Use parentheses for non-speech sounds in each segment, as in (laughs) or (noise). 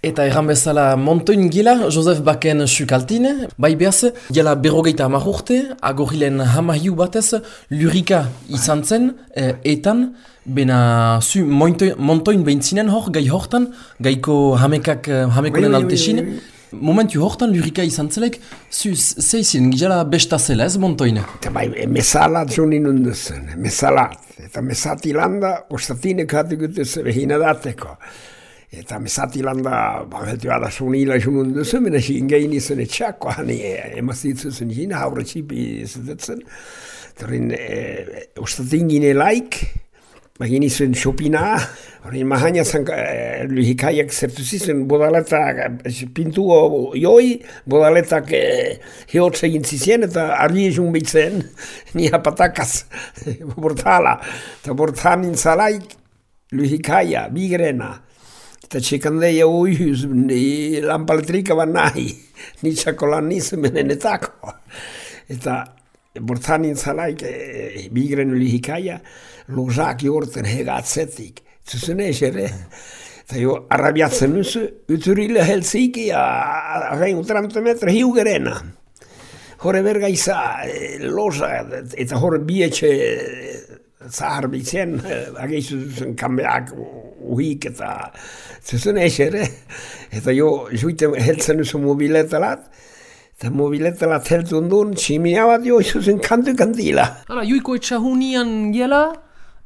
Eta erran bezala Montoin gila, Josef Baken sukaltine, bai behaz, gila berrogeita hamar urte, agorilen hamahiu batez, lurika izan zen, e, etan, bena zu Montoin behintzinen hor, gai hortan, gaiko hamekak, hamekonen altesin, momentu hortan lurika izan zelek, zu zeizin, gila besta zela ez Montoin? Eta bai, mesalat zonin unduzen, mesalat, eta mesati landa, ostatine kategutuz behinadateko. Eta mesati landa, bageltu ala sunila sunun duzu, mena si ingein izan etxako, hani emazitzu zen jina, haure txipi izatetzen. Torin, e, ustatin gine laik, bagin izan xopina, hori mahania zan e, luhikaiak zertu zizen, bodaletak pintu joi, bodaletak e, hiotze egin zizien, eta argi esun behitzen, (laughs) ni apatakaz, (laughs) bortala. Eta bortanin zalaik, luhikaia, bigrena, Eta txekan deia uiuz, ni lampaletrika bat nahi, (laughs) ni txakolan nizu menenetako. Eta bortzanin zalaik, e, bigren uli hikaia, lozak jorten hega atzetik. Zuzen eix ere. Eta jo, arrabiatzen nuzu, uturile helziki, a gain utramte metra hiu gerena. Hore berga iza, e, loza, eta hore bietxe zahar bitzen, ageizu zuzen kambeak uhik eta zuzen ere. Eta jo, juite heltzen duzu mobiletalat, eta mobiletalat heltzen duen, tximia bat jo, zuzen kantu kantila. Hala, juiko etxahunian gela,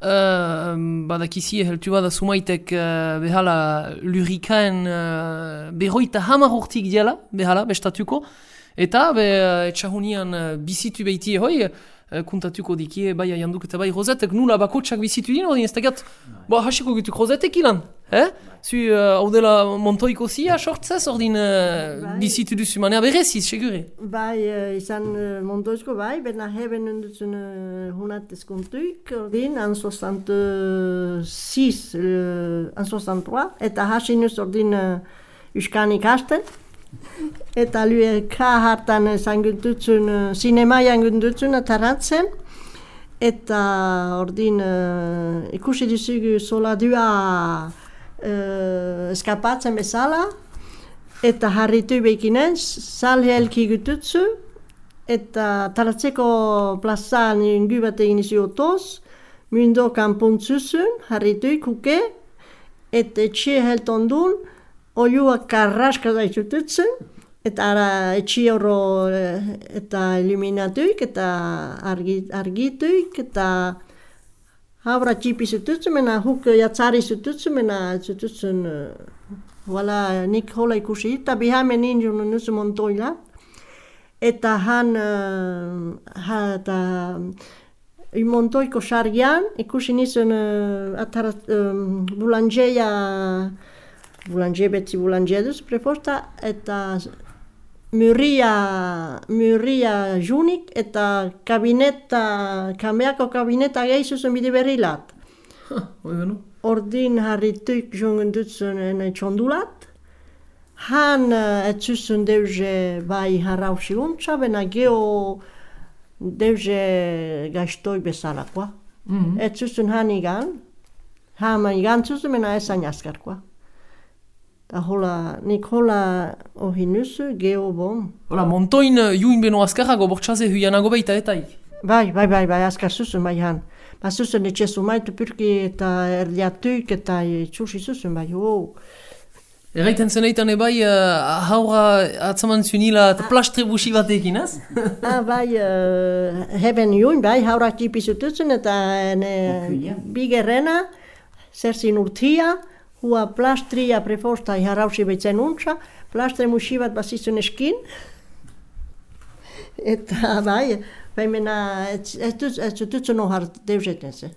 uh, badakizie heltu bada sumaitek uh, behala lurikaen uh, berroita hamar urtik gela, behala, bestatuko, eta be, etxahunian bizitu behiti hoi, Eh, kuntatuko dikie, bai aianduk eta bai rozetek nula bakotsak bizitu dien, hori ez da gat, bo hasiko gitu rozetek ilan, eh? Zu uh, hau dela montoiko zia sortzez, hori uh, bai. bizitu duzu manea bereziz, segure? Bai, uh, izan uh, montoizko bai, bena heben hundutzen uh, hunat eskontuik, hori an 66, uh, an 63, eta hasinuz hori uh, uskanik hasten, eta lue hartan zanguntutzen, sinema janguntutzen ataratzen. Eta ordin uh, ikusi dizugu sola dua uh, eskapatzen bezala. Eta harritu bekinez, sal helki gututzu. Eta taratzeko plazan ingu bat egin izi otoz. Mundo kanpuntzuzun, harritu kuke. Eta etxe heltondun oiuak karraska daitzututzen, eta ara etxi horro eh, eta eliminatuik, eta argit, argituik, eta haura txipi zututzen, mena huk jatzari zututzen, mena zututzen, wala eh, nik hola ikusi, eta bihamen ninjun nusu montoila, eta han, uh, ha, eta montoiko sargian, ikusi nizun uh, atara, um, bulangeia, boulanger beti boulanger duz preposta eta Muria, Muria junik eta kabineta, kameako kabineta gehi zuzen bide berri lat. Ordin harrituik jungen dutzen ene txondulat. Han et zuzen deuze bai harrausi untsa, bena geho deuze gaiztoi bezalakoa. Mm -hmm. Et zuzen han igan, han igan zuzen bena esan jaskarkoa. Ta hola, nik hola ohi nusu, geho bon. Hola, montoin uh, juin beno azkarrago bortxaze huianago baita eta Bai, bai, bai, bai, azkar zuzun bai han. Ba zuzun etxe sumaitu pyrki eta erdiatuik eta txusi zuzun bai, oh. Erraiten zen eitan ebai, uh, haura atzaman zunila eta plastre busi batekin, ez? (laughs) ah, bai, uh, heben juin, bai, haura tipi zututzen eta ene, bigerrena, zerzin urtia, hua plastria prefosta i harausi baitzen untsa, plastre musibat basizun eskin. Eta bai, bai mena, ez dut zu no hart deuzetense.